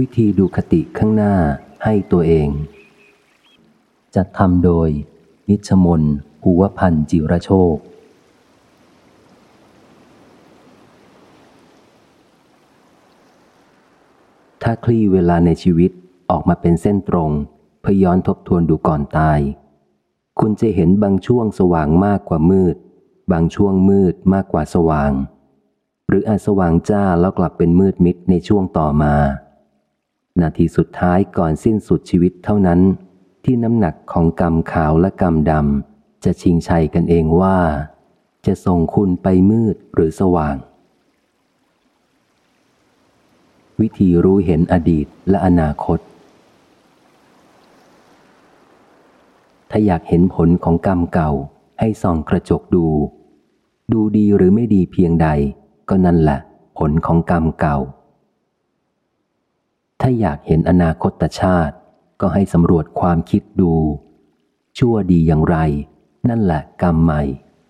วิธีดูคติข้างหน้าให้ตัวเอง จัดทำโดย นิชมนภูวพันธ์จิรโชค ถ้าคลี่เวลาในชีวิตออกมาเป็นเส้นตรงพย้อนทบทวนดูก่อนตาย คุณจะเห็นบางช่วงสว่างมากกว่ามืด บางช่วงมืดมากกว่าสว่าง หรืออาจสว่างจ้าแล้วกลับเป็นมืดมิดในช่วงต่อมา นาทีสุดท้ายก่อนสิ้นสุดชีวิตเท่านั้น ที่น้ำหนักของกรรมขาวและกรรมดำจะชิงชัยกันเองว่า จะส่งคุณไปมืดหรือสว่าง วิธีรู้เห็นอดีตและอนาคต ถ้าอยากเห็นผลของกรรมเก่าให้ส่องกระจกดู ดูดีหรือไม่ดีเพียงใด ก็นั่นแหละ ผลของกรรมเก่า ถ้าอยากเห็นอนาคตชาติ ก็ให้สำรวจความคิดดู ชั่วดีอย่างไร นั่นแหละกรรมใหม่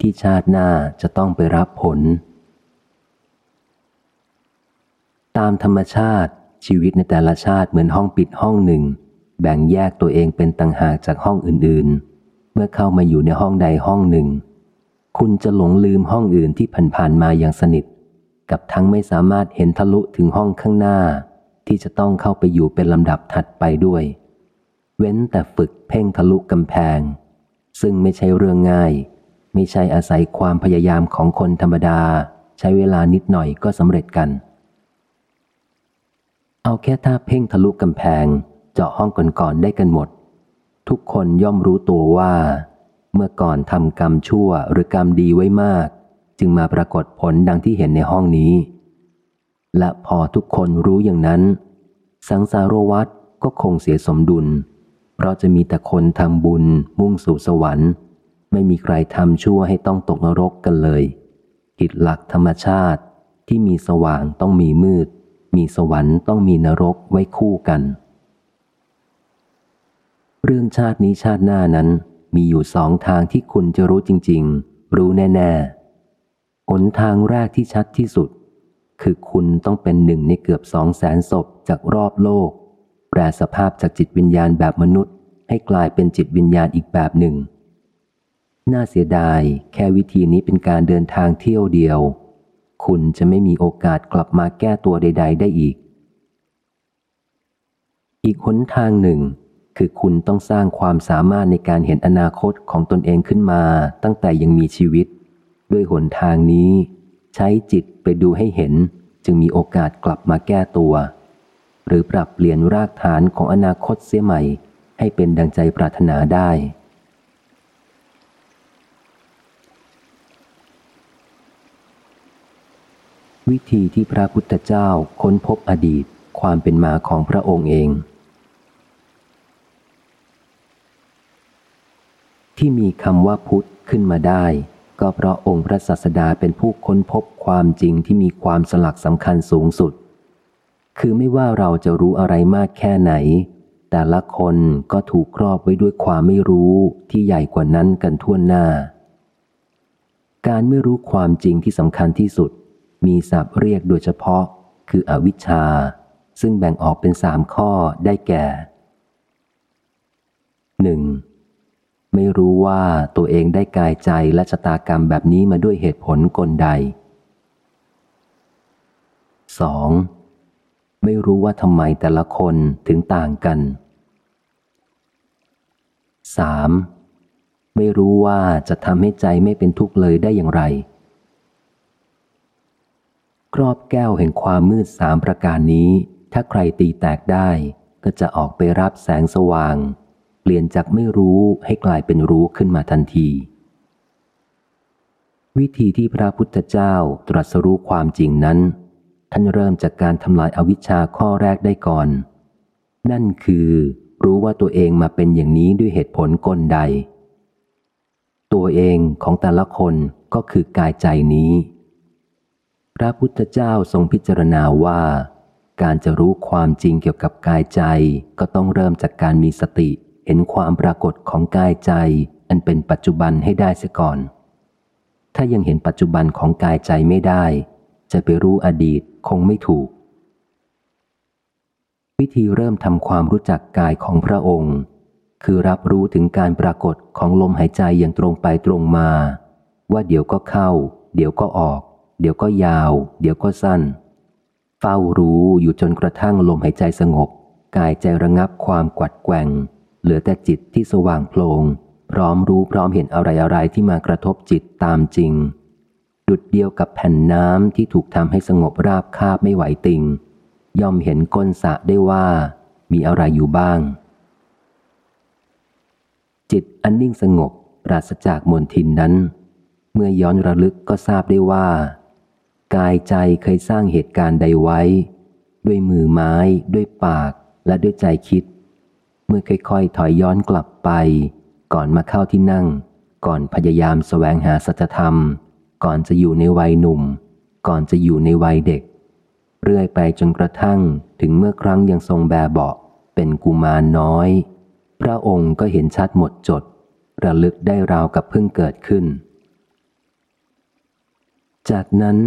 ที่ชาติหน้าจะต้องไปรับผล ตามธรรมชาติชีวิตในแต่ละชาติเหมือนห้องปิดห้องหนึ่ง แบ่งแยกตัวเองเป็นต่างหากจากห้องอื่นๆ เมื่อเข้ามาอยู่ในห้องใดห้องหนึ่ง คุณจะหลงลืมห้องอื่นที่ผ่านๆมาอย่างสนิท กับทั้งไม่สามารถเห็นทะลุถึงห้องข้างหน้า ที่จะต้องเข้าไปอยู่เป็นลำดับถัดไปด้วย เว้นแต่ฝึกเพ่งทะลุกำแพง ซึ่งไม่ใช่เรื่องง่าย ไม่ใช่อาศัยความพยายามของคนธรรมดา ใช้เวลานิดหน่อยก็สำเร็จกัน เอาแค่ท่าเพ่งทะลุกำแพง เจาะห้องก่อนๆได้กันหมด ทุกคนย่อมรู้ตัวว่า เมื่อก่อนทำกรรมชั่วหรือกรรมดีไว้มาก จึงมาปรากฏผลดังที่เห็นในห้องนี้ และพอทุกคนรู้อย่างนั้น สังสารวัตรก็คงเสียสมดุล เพราะจะมีแต่คนทำบุญมุ่งสู่สวรรค์ ไม่มีใครทำชั่วให้ต้องตกนรกกันเลยผิดหลักธรรมชาติที่มีสว่างต้องมีมืด มีสวรรค์ต้องมีนรกไว้คู่กัน เรื่องชาตินี้ชาติหน้านั้นมีอยู่สองทางที่คุณจะรู้จริง ๆ รู้แน่ๆหนทางแรกที่ชัดที่สุด คือคุณต้องเป็นหนึ่งในเกือบสองแสนศพจากรอบโลก แปลสภาพจากจิตวิญญาณแบบมนุษย์ ให้กลายเป็นจิตวิญญาณอีกแบบหนึ่ง น่าเสียดายแค่วิธีนี้เป็นการเดินทางเที่ยวเดียว คุณจะไม่มีโอกาสกลับมาแก้ตัวใด ๆ ได้อีก อีกหนทางหนึ่ง คือคุณต้องสร้างความสามารถในการเห็นอนาคตของตนเองขึ้นมาตั้งแต่ยังมีชีวิต ด้วยหนทางนี้ ใช้จิตไปดูให้เห็น จึงมีโอกาสกลับมาแก้ตัว หรือปรับเปลี่ยนรากฐานของอนาคตเสียใหม่ ให้เป็นดังใจปรารถนาได้ วิธีที่พระพุทธเจ้าค้นพบอดีตความเป็นมาของพระองค์เองที่มีคำว่าพุทธขึ้นมาได้ ก็เพราะองค์พระศาสดาเป็นผู้ค้นพบความจริงที่มีความสลักสำคัญสูงสุด คือไม่ว่าเราจะรู้อะไรมากแค่ไหน แต่ละคนก็ถูกครอบไว้ด้วยความไม่รู้ที่ใหญ่กว่านั้นกันทั่วหน้า การไม่รู้ความจริงที่สำคัญที่สุด มีศัพท์เรียกโดยเฉพาะ คืออวิชชา ซึ่งแบ่งออกเป็นสามข้อได้แก่หนึ่ง ไม่รู้ว่าตัวเองได้กายใจและชะตากรรมแบบนี้มาด้วยเหตุผลกลใด 2. ไม่รู้ว่าทำไมแต่ละคนถึงต่างกัน 3. ไม่รู้ว่าจะทำให้ใจไม่เป็นทุกข์เลยได้อย่างไร ครอบแก้วแห่งความมืดสามประการนี้ ถ้าใครตีแตกได้ก็จะออกไปรับแสงสว่าง เปลี่ยนจากไม่รู้ให้กลายเป็นรู้ขึ้นมาทันที วิธีที่พระพุทธเจ้าตรัสรู้ความจริงนั้น ท่านเริ่มจากการทำลายอาวิชชาข้อแรกได้ก่อน นั่นคือรู้ว่าตัวเองมาเป็นอย่างนี้ด้วยเหตุผลกลใด ตัวเองของแต่ละคนก็คือกายใจนี้ พระพุทธเจ้าทรงพิจารณาว่า การจะรู้ความจริงเกี่ยวกับกายใจก็ต้องเริ่มจากการมีสติ เห็นความปรากฏของกายใจอันเป็นปัจจุบันให้ได้เสียก่อน ถ้ายังเห็นปัจจุบันของกายใจไม่ได้ จะไปรู้อดีตคงไม่ถูก วิธีเริ่มทำความรู้จักกายของพระองค์ คือรับรู้ถึงการปรากฏของลมหายใจอย่างตรงไปตรงมา ว่าเดี๋ยวก็เข้า เดี๋ยวก็ออก เดี๋ยวก็ยาว เดี๋ยวก็สั้น เฝ้ารู้อยู่จนกระทั่งลมหายใจสงบ กายใจระงับความกวัดแกว่ง เหลือแต่จิตที่สว่างโปร่งพร้อมรู้พร้อมเห็นอะไรอะไรที่มากระทบจิตตามจริง ดุดเดียวกับแผ่นน้ำที่ถูกทำให้สงบราบคาบไม่ไหวติง ย่อมเห็นก้นสะได้ว่า มีอะไรอยู่บ้าง จิตอันนิ่งสงบปราศจากมนทินนั้น เมื่อย้อนระลึกก็ทราบได้ว่า กายใจเคยสร้างเหตุการณ์ใดไว้ ด้วยมือไม้ ด้วยปากและด้วยใจคิด เมื่อค่อยๆ ถอยย้อนกลับไป ก่อนมาเข้าที่นั่ง ก่อนพยายามสแสวงหาสัจธรรม ก่อนจะอยู่ในวัยหนุ่ม ก่อนจะอยู่ในวัยเด็ก เรื่อยไปจนกระทั่งถึงเมื่อครั้งยังทรงแบเบาเป็นกุมารน้อย พระองค์ก็เห็นชัดหมดจด ระลึกได้ราวกับเพิ่งเกิดขึ้น จากนั้น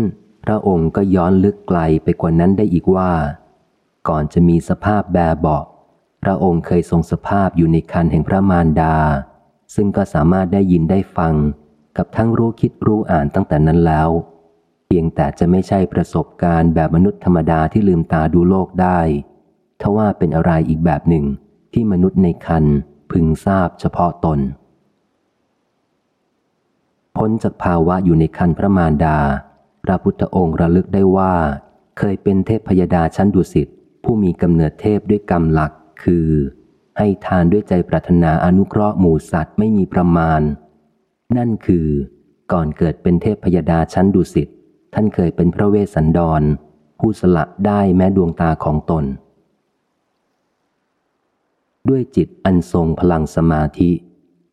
พระองค์ก็ย้อนลึกไกลไปกว่านั้นได้อีกว่า ก่อนจะมีสภาพแบเบา พระองค์เคยทรงสภาพอยู่ในคันแห่งพระมารดา ซึ่งก็สามารถได้ยินได้ฟัง กับทั้งรู้คิดรู้อ่านตั้งแต่นั้นแล้ว เพียงแต่จะไม่ใช่ประสบการณ์แบบมนุษย์ธรรมดาที่ลืมตาดูโลกได้ทว่าเป็นอะไรอีกแบบหนึ่งที่มนุษย์ในคันพึงทราบเฉพาะตน พ้นจากภาวะอยู่ในคันพระมารดา พระพุทธองค์ระลึกได้ว่า เคยเป็นเทพพยดาชั้นดุสิตผู้มีกำเนิดเทพด้วยกรรมหลัก คือ ให้ทานด้วยใจปรารถนาอนุเคราะห์หมู่สัตว์ไม่มีประมาณ นั่นคือ ก่อนเกิดเป็นเทพพยดาชั้นดุสิตท่านเคยเป็นพระเวสสันดร ผู้สละได้แม้ดวงตาของตน ด้วยจิตอันทรงพลังสมาธิ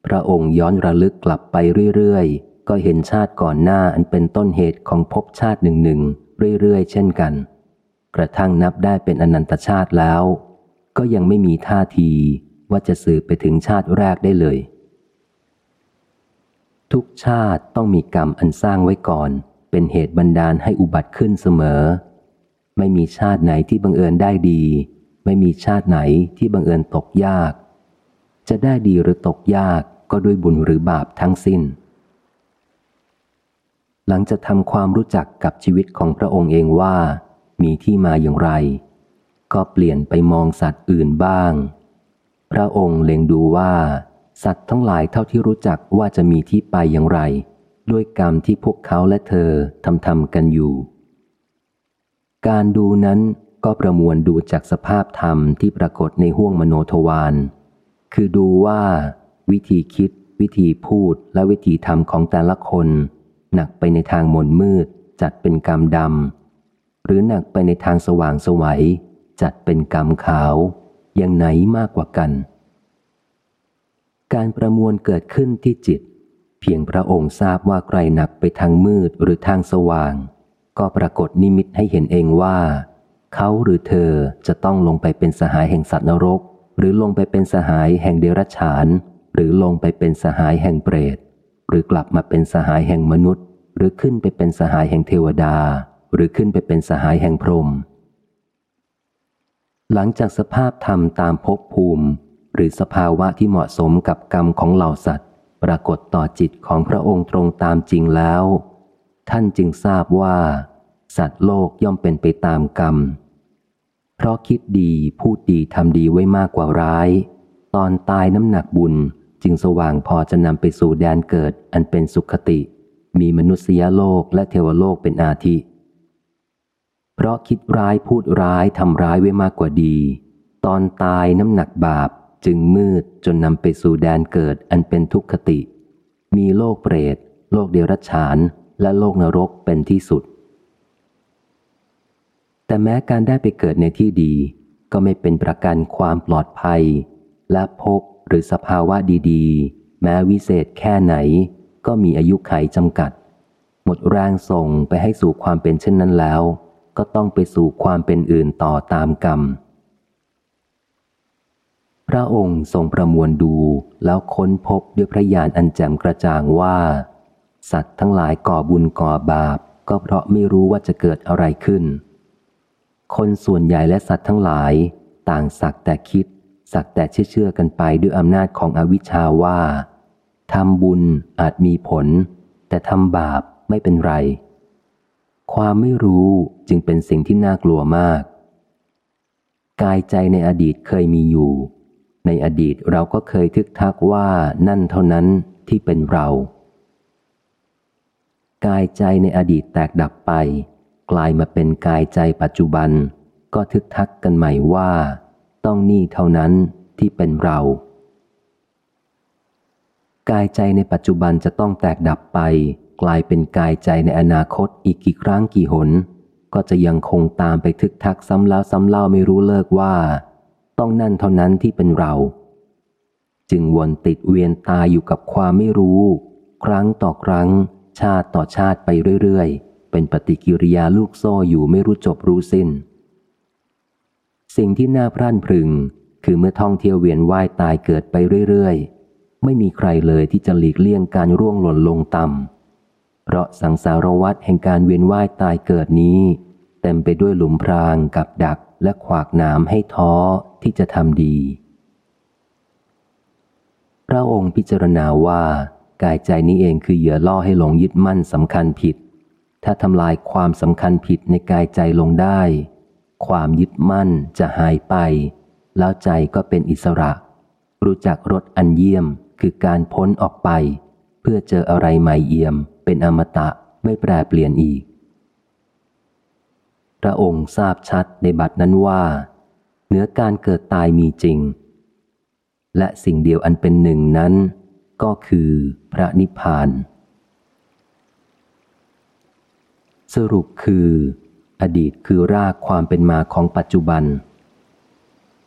พระองค์ย้อนระลึกกลับไปเรื่อยๆ ก็เห็นชาติก่อนหน้าอันเป็นต้นเหตุของภพชาติหนึ่งหนึ่งเรื่อยๆ เช่นกัน กระทั่งนับได้เป็นอนันตชาติแล้ว ก็ยังไม่มีท่าทีว่าจะสืบไปถึงชาติแรกได้เลย ทุกชาติต้องมีกรรมอันสร้างไว้ก่อน เป็นเหตุบันดาลให้อุบัติขึ้นเสมอ ไม่มีชาติไหนที่บังเอิญได้ดี ไม่มีชาติไหนที่บังเอิญตกยาก จะได้ดีหรือตกยากก็ด้วยบุญหรือบาปทั้งสิ้น หลังจะทำความรู้จักกับชีวิตของพระองค์เองว่า มีที่มาอย่างไร ก็เปลี่ยนไปมองสัตว์อื่นบ้าง พระองค์เล็งดูว่า สัตว์ทั้งหลายเท่าที่รู้จักว่าจะมีที่ไปอย่างไร ด้วยกรรมที่พวกเขาและเธอทำทำกันอยู่ การดูนั้นก็ประมวลดูจากสภาพธรรมที่ปรากฏในห้วงมโนทวารคือดูว่า วิธีคิด วิธีพูดและวิธีทำของแต่ละคน หนักไปในทางมนมืด จัดเป็นกรรมดำหรือหนักไปในทางสว่างสวัย จัดเป็นกรรมขาวอย่างไหนมากกว่ากัน การประมวลเกิดขึ้นที่จิต เพียงพระองค์ทราบว่าใครหนักไปทางมืดหรือทางสว่าง ก็ปรากฏนิมิตให้เห็นเองว่า เขาหรือเธอจะต้องลงไปเป็นสหายแห่งสัตว์นรก หรือลงไปเป็นสหายแห่งเดรัจฉาน หรือลงไปเป็นสหายแห่งเปรต หรือกลับมาเป็นสหายแห่งมนุษย์ หรือขึ้นไปเป็นสหายแห่งเทวดา หรือขึ้นไปเป็นสหายแห่งพรหม หลังจากสภาพธรรมตามภพภูมิ หรือสภาวะที่เหมาะสมกับกรรมของเหล่าสัตว์ ปรากฏต่อจิตของพระองค์ตรงตามจริงแล้ว ท่านจึงทราบว่า สัตว์โลกย่อมเป็นไปตามกรรม เพราะคิดดีพูดดีทำดีไว้มากกว่าร้าย ตอนตายน้ำหนักบุญจึงสว่างพอจะนำไปสู่แดนเกิดอันเป็นสุขติ มีมนุษยโลกและเทวโลกเป็นอาทิ เพราะคิดร้ายพูดร้ายทำร้ายไว้มากกว่าดี ตอนตายน้ำหนักบาปจึงมืดจนนำไปสู่แดนเกิดอันเป็นทุกขติ มีโลกเปรต โลกเดรัจฉาน และโลกนรกเป็นที่สุด แต่แม้การได้ไปเกิดในที่ดี ก็ไม่เป็นประกันความปลอดภัย และพบหรือสภาวะดีๆ แม้วิเศษแค่ไหน ก็มีอายุไขจำกัด หมดแรงส่งไปให้สู่ความเป็นเช่นนั้นแล้ว ก็ต้องไปสู่ความเป็นอื่นต่อตามกรรม พระองค์ทรงประมวลดูแล้วค้นพบด้วยพระญาณอันแจ่มกระจ่างว่า สัตว์ทั้งหลายก่อบุญก่อบาป ก็เพราะไม่รู้ว่าจะเกิดอะไรขึ้น คนส่วนใหญ่และสัตว์ทั้งหลาย ต่างสักแต่คิด สักแต่เชื่อเชื่อกันไปด้วยอำนาจของอวิชชาว่าทำบุญอาจมีผล แต่ทำบาปไม่เป็นไร ความไม่รู้จึงเป็นสิ่งที่น่ากลัวมาก กายใจในอดีตเคยมีอยู่ ในอดีตเราก็เคยทึกทักว่านั่นเท่านั้นที่เป็นเรา กายใจในอดีตแตกดับไป กลายมาเป็นกายใจปัจจุบัน ก็ทึกทักกันใหม่ว่า ต้องนี่เท่านั้นที่เป็นเรา กายใจในปัจจุบันจะต้องแตกดับไป กลายเป็นกายใจในอนาคตอีกกี่ครั้งกี่หน ก็จะยังคงตามไปทึกทักซ้ำแล้วซ้ำเล่าไม่รู้เลิกว่า ต้องนั่นเท่านั้นที่เป็นเรา จึงวนติดเวียนตายอยู่กับความไม่รู้ ครั้งต่อครั้ง ชาติต่อชาติไปเรื่อยๆ เป็นปฏิกิริยาลูกโซ่อยู่ไม่รู้จบรู้สิน้น สิ่งที่น่าพรั่นพรึง คือเมื่อท่องเที่ยวเวียนว่ายตายเกิดไปเรื่อยๆไม่มีใครเลยที่จะหลีกเลี่ยงการร่วงหล่นลงต่ำ เพราะสังสารวัฏแห่งการเวียนว่ายตายเกิดนี้ เต็มไปด้วยหลุมพรางกับดักและขวากหนามให้ท้อที่จะทำดี พระองค์พิจารณาว่ากายใจนี้เองคือเหยื่อล่อให้หลงยึดมั่นสำคัญผิด ถ้าทำลายความสำคัญผิดในกายใจลงได้ ความยึดมั่นจะหายไป แล้วใจก็เป็นอิสระ รู้จักรสอันเยี่ยมคือการพ้นออกไป เพื่อเจออะไรใหม่เยี่ยม เป็นอมตะไม่แปรเปลี่ยนอีก พระองค์ทราบชัดในบัดนั้นว่า เหนือการเกิดตายมีจริง และสิ่งเดียวอันเป็นหนึ่งนั้น ก็คือพระนิพพาน สรุปคือ อดีตคือรากความเป็นมาของปัจจุบัน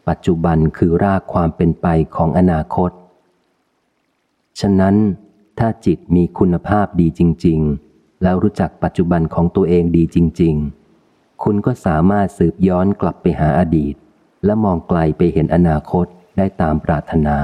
ปัจจุบันคือรากความเป็นไปของอนาคต ฉะนั้น ถ้าจิตมีคุณภาพดีจริง ๆ แล้วรู้จักปัจจุบันของตัวเองดีจริง ๆ คุณก็สามารถสืบย้อนกลับไปหาอดีต และมองไกลไปเห็นอนาคตได้ตามปรารถนา